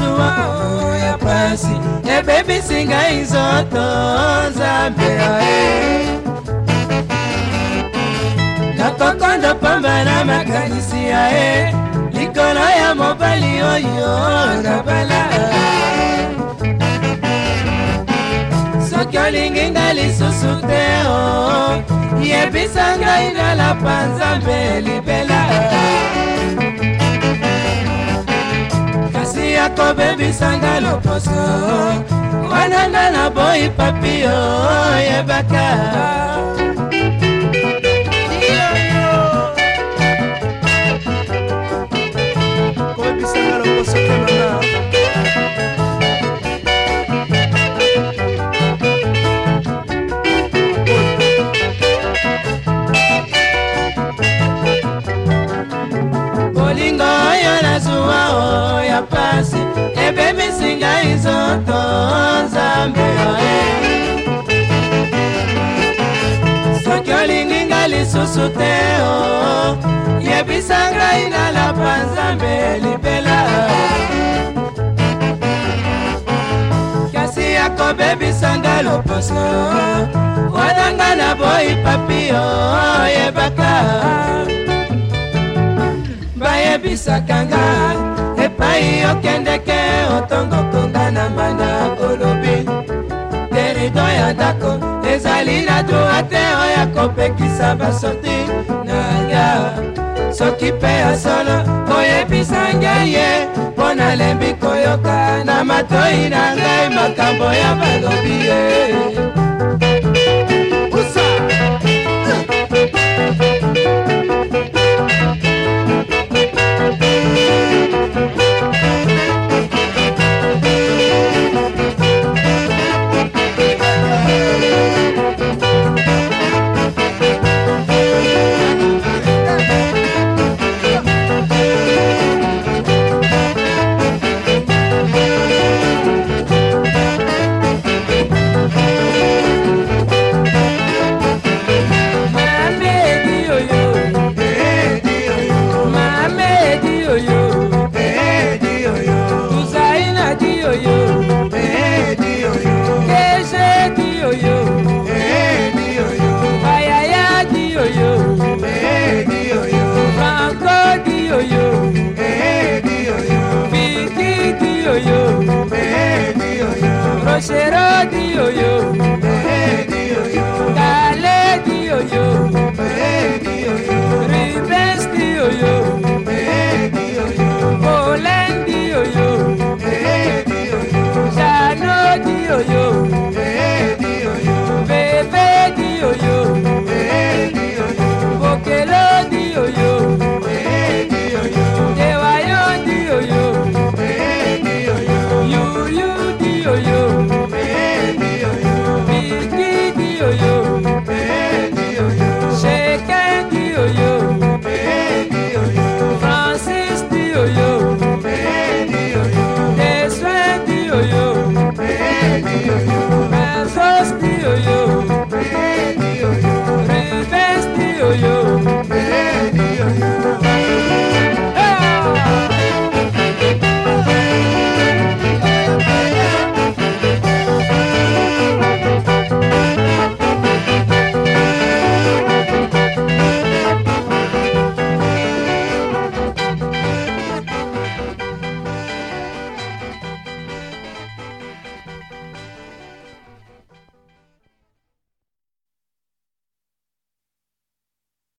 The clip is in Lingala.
mazuwa ya pasi ebebisi ngai nzoto nzambe ae nakokonda pamba na makanisi ae likolo ya mobali oyo nabala soki olingi ngai lisusu te o oh. yebisa ngai nalapa nzambe libela ya kobebisanga loposo mwananga na boyi papio yebaka ya pasi ebebisi ngai nzoto nzambe oye soki olingi nga lisusu te o oh, yebisa ngai nalapa nzambe libela kasi akobebisa nga loposo wana nga na boyi papi oyebaka bayebisaka ngai mai okendeke otongo konga na mbanda kolobi terido ya ndako ezali na doa te oya kopekisa basorti nanga soki mpe ya solo koyebisa ngai ye mpo nalembi koyoka na matoi na ngai makambo ya balobi ye ṣe do you?